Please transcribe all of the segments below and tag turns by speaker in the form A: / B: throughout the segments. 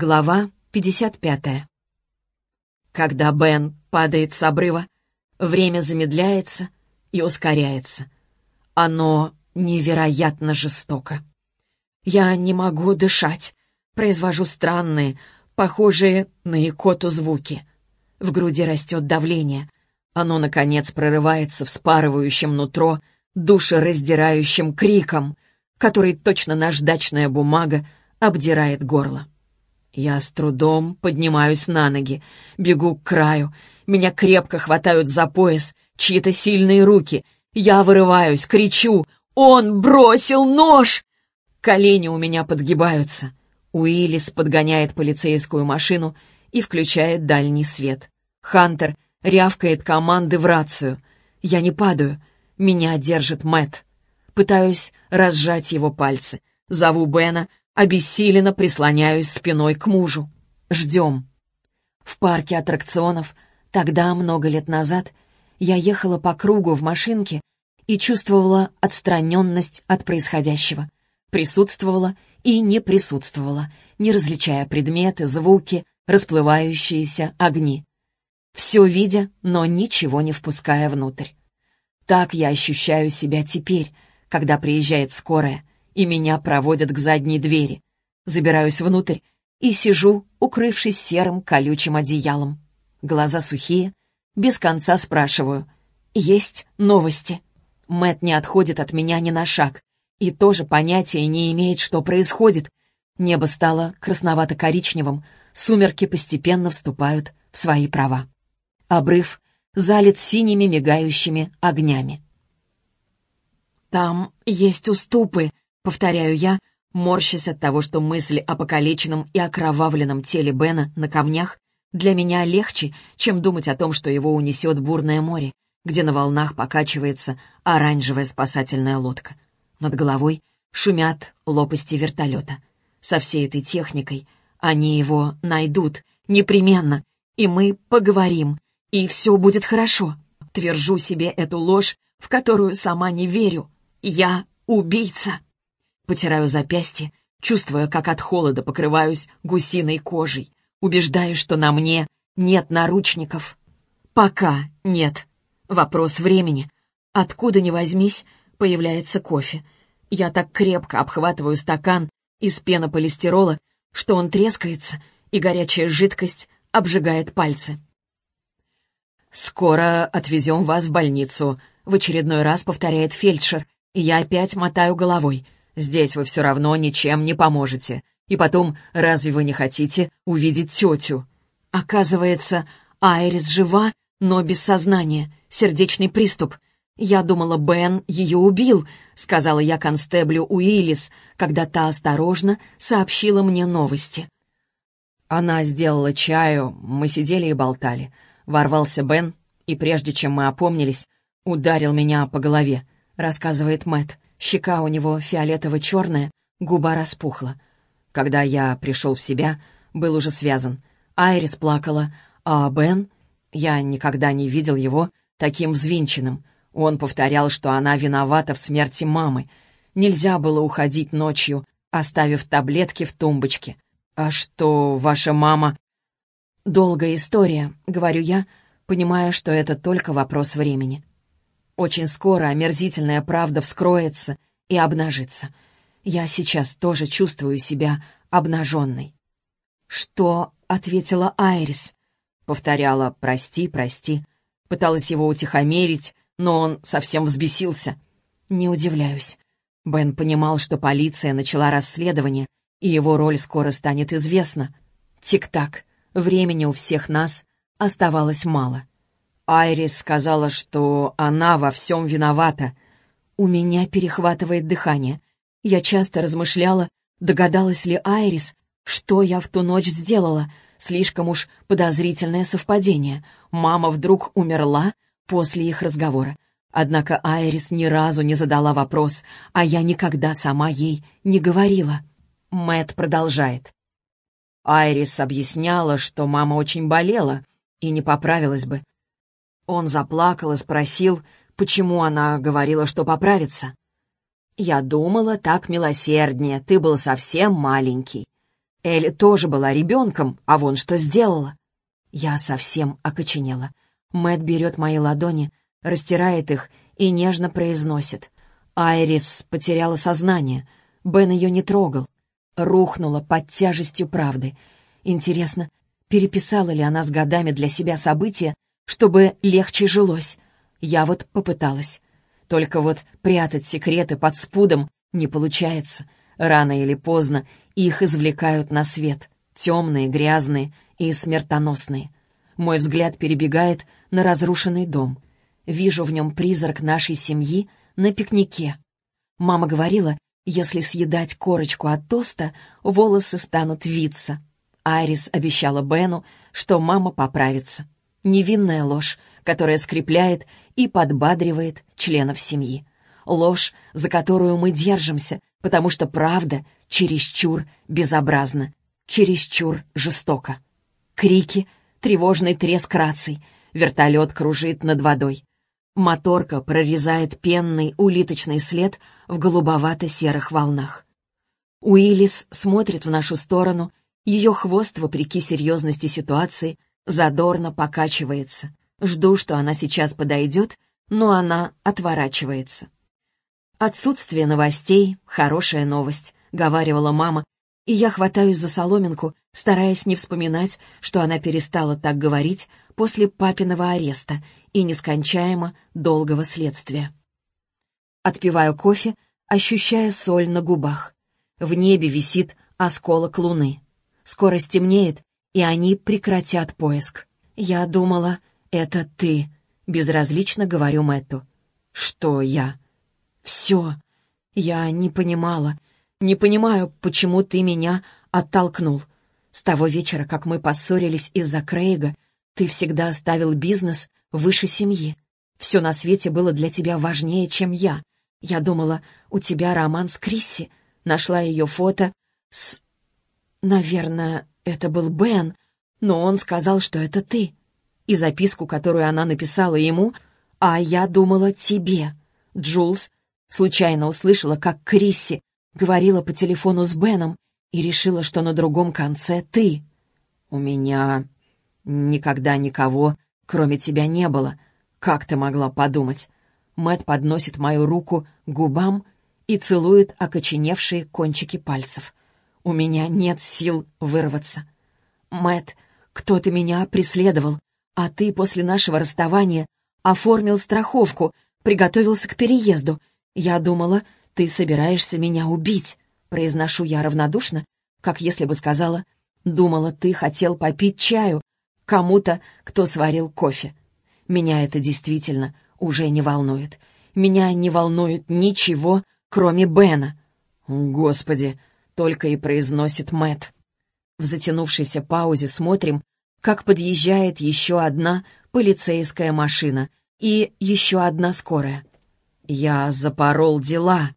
A: Глава 55. Когда Бен падает с обрыва, время замедляется и ускоряется. Оно невероятно жестоко. Я не могу дышать, произвожу странные, похожие на икоту звуки. В груди растет давление. Оно, наконец, прорывается вспарывающим нутро, душераздирающим криком, который точно наждачная бумага обдирает горло. Я с трудом поднимаюсь на ноги, бегу к краю. Меня крепко хватают за пояс, чьи-то сильные руки. Я вырываюсь, кричу «Он бросил нож!» Колени у меня подгибаются. Уиллис подгоняет полицейскую машину и включает дальний свет. Хантер рявкает команды в рацию. Я не падаю. Меня держит Мэт. Пытаюсь разжать его пальцы. Зову Бена, Обессиленно прислоняюсь спиной к мужу. Ждем. В парке аттракционов, тогда, много лет назад, я ехала по кругу в машинке и чувствовала отстраненность от происходящего. Присутствовала и не присутствовала, не различая предметы, звуки, расплывающиеся огни. Все видя, но ничего не впуская внутрь. Так я ощущаю себя теперь, когда приезжает скорая, и меня проводят к задней двери. Забираюсь внутрь и сижу, укрывшись серым колючим одеялом. Глаза сухие, без конца спрашиваю. «Есть новости?» Мэт не отходит от меня ни на шаг и тоже понятия не имеет, что происходит. Небо стало красновато-коричневым, сумерки постепенно вступают в свои права. Обрыв залит синими мигающими огнями. «Там есть уступы», Повторяю я, морщась от того, что мысли о покалеченном и окровавленном теле Бена на камнях для меня легче, чем думать о том, что его унесет бурное море, где на волнах покачивается оранжевая спасательная лодка. Над головой шумят лопасти вертолета. Со всей этой техникой они его найдут, непременно, и мы поговорим, и все будет хорошо. Твержу себе эту ложь, в которую сама не верю. Я убийца. Потираю запястье, чувствуя, как от холода покрываюсь гусиной кожей. Убеждаюсь, что на мне нет наручников. Пока нет. Вопрос времени. Откуда ни возьмись, появляется кофе. Я так крепко обхватываю стакан из пенополистирола, что он трескается, и горячая жидкость обжигает пальцы. «Скоро отвезем вас в больницу», — в очередной раз повторяет фельдшер, и я опять мотаю головой — Здесь вы все равно ничем не поможете. И потом, разве вы не хотите увидеть тетю? Оказывается, Айрис жива, но без сознания. Сердечный приступ. Я думала, Бен ее убил, сказала я констеблю Уиллис, когда та осторожно сообщила мне новости. Она сделала чаю, мы сидели и болтали. Ворвался Бен, и прежде чем мы опомнились, ударил меня по голове, рассказывает Мэтт. Щека у него фиолетово-черная, губа распухла. Когда я пришел в себя, был уже связан. Айрис плакала, а Бен... Я никогда не видел его таким взвинченным. Он повторял, что она виновата в смерти мамы. Нельзя было уходить ночью, оставив таблетки в тумбочке. «А что, ваша мама...» «Долгая история», — говорю я, понимая, что это только вопрос времени. Очень скоро омерзительная правда вскроется и обнажится. Я сейчас тоже чувствую себя обнаженной. «Что?» — ответила Айрис. Повторяла «прости, прости». Пыталась его утихомирить, но он совсем взбесился. Не удивляюсь. Бен понимал, что полиция начала расследование, и его роль скоро станет известна. Тик-так. Времени у всех нас оставалось мало. Айрис сказала, что она во всем виновата. У меня перехватывает дыхание. Я часто размышляла, догадалась ли Айрис, что я в ту ночь сделала. Слишком уж подозрительное совпадение. Мама вдруг умерла после их разговора. Однако Айрис ни разу не задала вопрос, а я никогда сама ей не говорила. Мэт продолжает. Айрис объясняла, что мама очень болела и не поправилась бы. Он заплакал и спросил, почему она говорила, что поправится. «Я думала, так милосерднее, ты был совсем маленький». Элли тоже была ребенком, а вон что сделала. Я совсем окоченела. Мэт берет мои ладони, растирает их и нежно произносит. Айрис потеряла сознание. Бен ее не трогал. Рухнула под тяжестью правды. Интересно, переписала ли она с годами для себя события, чтобы легче жилось? Я вот попыталась. Только вот прятать секреты под спудом не получается. Рано или поздно их извлекают на свет. Темные, грязные и смертоносные. Мой взгляд перебегает на разрушенный дом. Вижу в нем призрак нашей семьи на пикнике. Мама говорила, если съедать корочку от тоста, волосы станут виться. Айрис обещала Бену, что мама поправится. Невинная ложь, которая скрепляет и подбадривает членов семьи. Ложь, за которую мы держимся, потому что правда чересчур безобразна, чересчур жестока. Крики, тревожный треск раций, вертолет кружит над водой. Моторка прорезает пенный улиточный след в голубовато-серых волнах. Уиллис смотрит в нашу сторону, ее хвост, вопреки серьезности ситуации, задорно покачивается. Жду, что она сейчас подойдет, но она отворачивается. «Отсутствие новостей — хорошая новость», — говаривала мама, и я хватаюсь за соломинку, стараясь не вспоминать, что она перестала так говорить после папиного ареста и нескончаемо долгого следствия. Отпиваю кофе, ощущая соль на губах. В небе висит осколок луны. Скоро стемнеет, и они прекратят поиск. Я думала, это ты. Безразлично говорю Мэтту. Что я? Все. Я не понимала. Не понимаю, почему ты меня оттолкнул. С того вечера, как мы поссорились из-за Крейга, ты всегда оставил бизнес выше семьи. Все на свете было для тебя важнее, чем я. Я думала, у тебя роман с Крисси. Нашла ее фото с... Наверное, это был Бен, но он сказал, что это ты. И записку, которую она написала ему, а я думала тебе. Джулс случайно услышала, как Крисси говорила по телефону с Беном и решила, что на другом конце ты. У меня никогда никого, кроме тебя, не было. Как ты могла подумать? Мэт подносит мою руку к губам и целует окоченевшие кончики пальцев. У меня нет сил вырваться. Мэт, кто-то меня преследовал, а ты после нашего расставания оформил страховку, приготовился к переезду. Я думала, ты собираешься меня убить. Произношу я равнодушно, как если бы сказала, думала, ты хотел попить чаю кому-то, кто сварил кофе. Меня это действительно уже не волнует. Меня не волнует ничего, кроме Бена. Господи, только и произносит Мэт. В затянувшейся паузе смотрим, как подъезжает еще одна полицейская машина и еще одна скорая. Я запорол дела.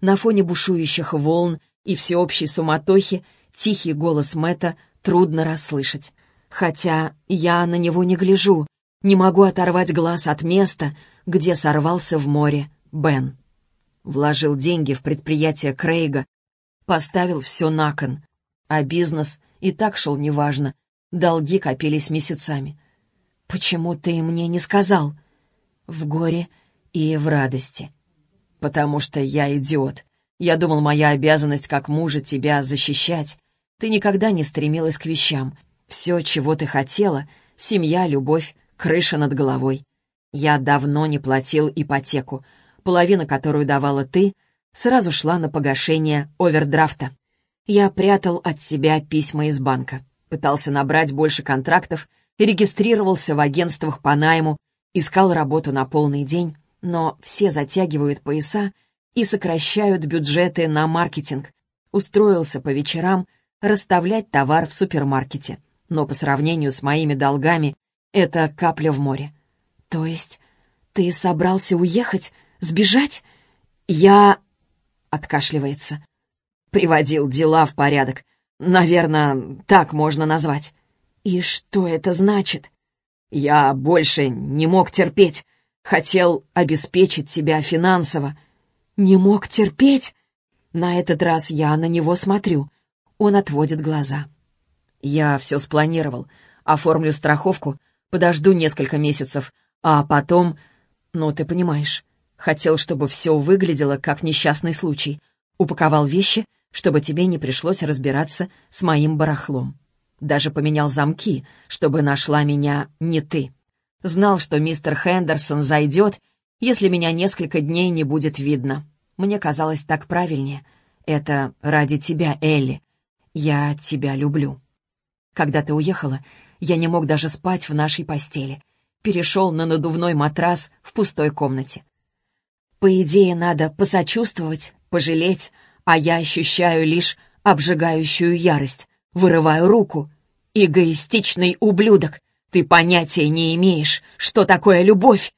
A: На фоне бушующих волн и всеобщей суматохи тихий голос Мэта трудно расслышать. Хотя я на него не гляжу, не могу оторвать глаз от места, где сорвался в море Бен. Вложил деньги в предприятие Крейга, поставил все на кон, а бизнес и так шел неважно, долги копились месяцами. «Почему ты мне не сказал?» «В горе и в радости». «Потому что я идиот. Я думал, моя обязанность как мужа тебя защищать. Ты никогда не стремилась к вещам. Все, чего ты хотела — семья, любовь, крыша над головой. Я давно не платил ипотеку. Половина, которую давала ты, сразу шла на погашение овердрафта. Я прятал от себя письма из банка, пытался набрать больше контрактов и регистрировался в агентствах по найму, искал работу на полный день, но все затягивают пояса и сокращают бюджеты на маркетинг. Устроился по вечерам расставлять товар в супермаркете. Но по сравнению с моими долгами это капля в море. То есть ты собрался уехать, сбежать? Я... Откашливается. Приводил дела в порядок. Наверное, так можно назвать. И что это значит? Я больше не мог терпеть. Хотел обеспечить тебя финансово. Не мог терпеть? На этот раз я на него смотрю. Он отводит глаза. «Я все спланировал. Оформлю страховку, подожду несколько месяцев, а потом... Ну, ты понимаешь. Хотел, чтобы все выглядело как несчастный случай. Упаковал вещи, чтобы тебе не пришлось разбираться с моим барахлом. Даже поменял замки, чтобы нашла меня не ты. Знал, что мистер Хендерсон зайдет, если меня несколько дней не будет видно. Мне казалось так правильнее. Это ради тебя, Элли. Я тебя люблю. Когда ты уехала, я не мог даже спать в нашей постели. Перешел на надувной матрас в пустой комнате. По идее, надо посочувствовать, пожалеть, а я ощущаю лишь обжигающую ярость, вырываю руку. «Эгоистичный ублюдок! Ты понятия не имеешь, что такое любовь!»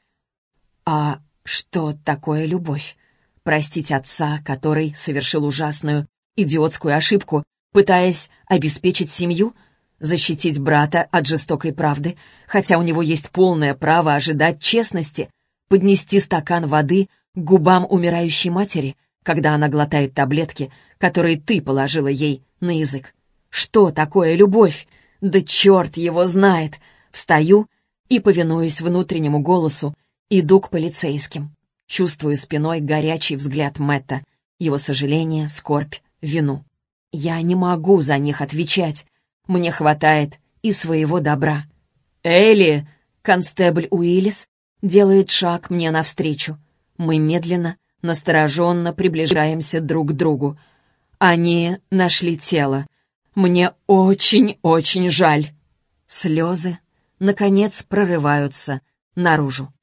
A: «А что такое любовь? Простить отца, который совершил ужасную, идиотскую ошибку, пытаясь обеспечить семью?» защитить брата от жестокой правды, хотя у него есть полное право ожидать честности, поднести стакан воды губам умирающей матери, когда она глотает таблетки, которые ты положила ей на язык. Что такое любовь? Да черт его знает! Встаю и, повинуясь внутреннему голосу, иду к полицейским. Чувствую спиной горячий взгляд Мэтта, его сожаление, скорбь, вину. Я не могу за них отвечать. Мне хватает и своего добра. «Элли!» — констебль Уиллис делает шаг мне навстречу. Мы медленно, настороженно приближаемся друг к другу. Они нашли тело. Мне очень-очень жаль. Слезы, наконец, прорываются наружу.